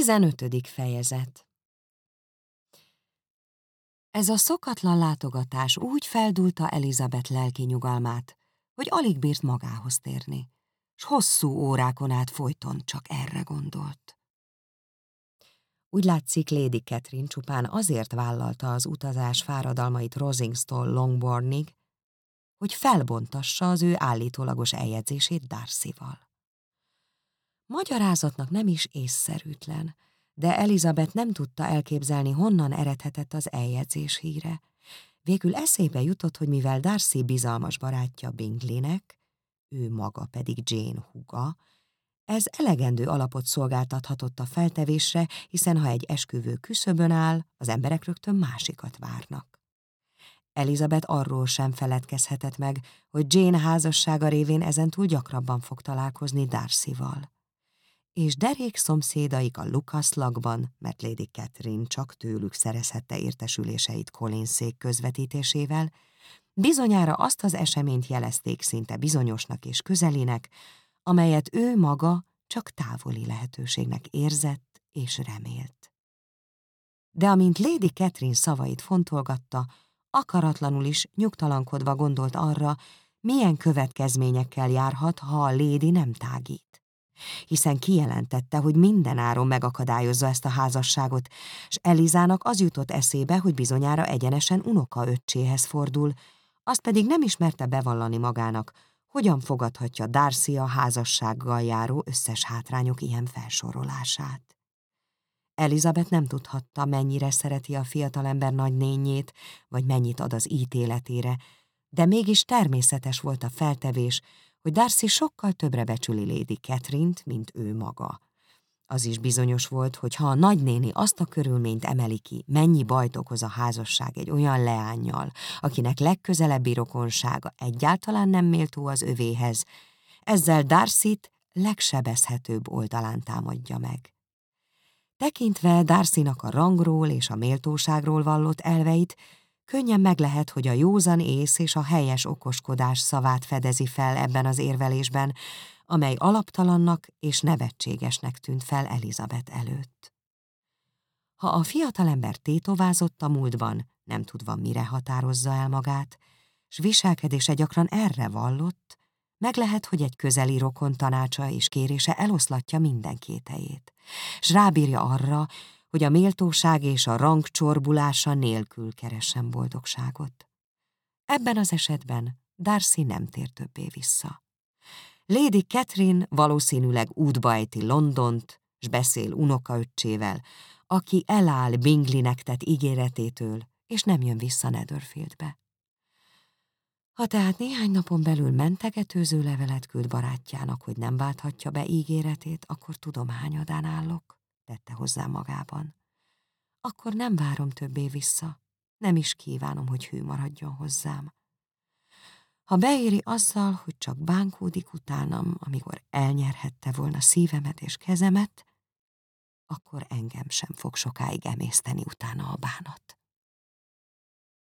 15. fejezet Ez a szokatlan látogatás úgy feldulta Elizabeth lelki nyugalmát, hogy alig bírt magához térni, s hosszú órákon át folyton csak erre gondolt. Úgy látszik, Lady Catherine csupán azért vállalta az utazás fáradalmait Rosingstone Longbournig, hogy felbontassa az ő állítólagos eljegyzését Darcy-val. Magyarázatnak nem is észszerűtlen, de Elizabeth nem tudta elképzelni, honnan eredhetett az eljegyzés híre. Végül eszébe jutott, hogy mivel Darcy bizalmas barátja Bingleynek, ő maga pedig Jane huga, ez elegendő alapot szolgáltathatott a feltevésre, hiszen ha egy esküvő küszöbön áll, az emberek rögtön másikat várnak. Elizabeth arról sem feledkezhetett meg, hogy Jane házassága révén ezentúl gyakrabban fog találkozni Darcy-val és derék szomszédaik a Lucas lagban, mert Lady Catherine csak tőlük szerezhette értesüléseit Collinszék közvetítésével, bizonyára azt az eseményt jelezték szinte bizonyosnak és közelinek, amelyet ő maga csak távoli lehetőségnek érzett és remélt. De amint Lady Catherine szavait fontolgatta, akaratlanul is nyugtalankodva gondolt arra, milyen következményekkel járhat, ha a Lady nem tágít hiszen kijelentette, hogy minden áron megakadályozza ezt a házasságot, és Elizának az jutott eszébe, hogy bizonyára egyenesen unoka öccséhez fordul, azt pedig nem ismerte bevallani magának, hogyan fogadhatja Darcy a házassággal járó összes hátrányok ilyen felsorolását. Elizabeth nem tudhatta, mennyire szereti a fiatalember nagynényét, vagy mennyit ad az ítéletére, de mégis természetes volt a feltevés, hogy Darcy sokkal többre becsüli Lady catherine mint ő maga. Az is bizonyos volt, hogy ha a nagynéni azt a körülményt emeli ki, mennyi bajt okoz a házasság egy olyan leányjal, akinek legközelebbi rokonsága egyáltalán nem méltó az övéhez, ezzel Darcy-t legsebezhetőbb oldalán támadja meg. Tekintve Darcy-nak a rangról és a méltóságról vallott elveit, könnyen meg lehet, hogy a józan ész és a helyes okoskodás szavát fedezi fel ebben az érvelésben, amely alaptalannak és nevetségesnek tűnt fel Elizabeth előtt. Ha a fiatalember tétovázott a múltban, nem tudva mire határozza el magát, s viselkedése gyakran erre vallott, meg lehet, hogy egy közeli rokon tanácsa és kérése eloszlatja minden kétejét, s rábírja arra, hogy a méltóság és a rang csorbulása nélkül keressen boldogságot. Ebben az esetben Darcy nem tér többé vissza. Lady Catherine valószínűleg útba ejti Londont, s beszél unokaöccsével, aki eláll Bingleynek tett ígéretétől, és nem jön vissza Netherfieldbe. Ha tehát néhány napon belül mentegetőző levelet küld barátjának, hogy nem válthatja be ígéretét, akkor tudom, hányadán állok tette hozzá magában. Akkor nem várom többé vissza, nem is kívánom, hogy hű maradjon hozzám. Ha beéri azzal, hogy csak bánkódik utánam, amikor elnyerhette volna szívemet és kezemet, akkor engem sem fog sokáig emészteni utána a bánat.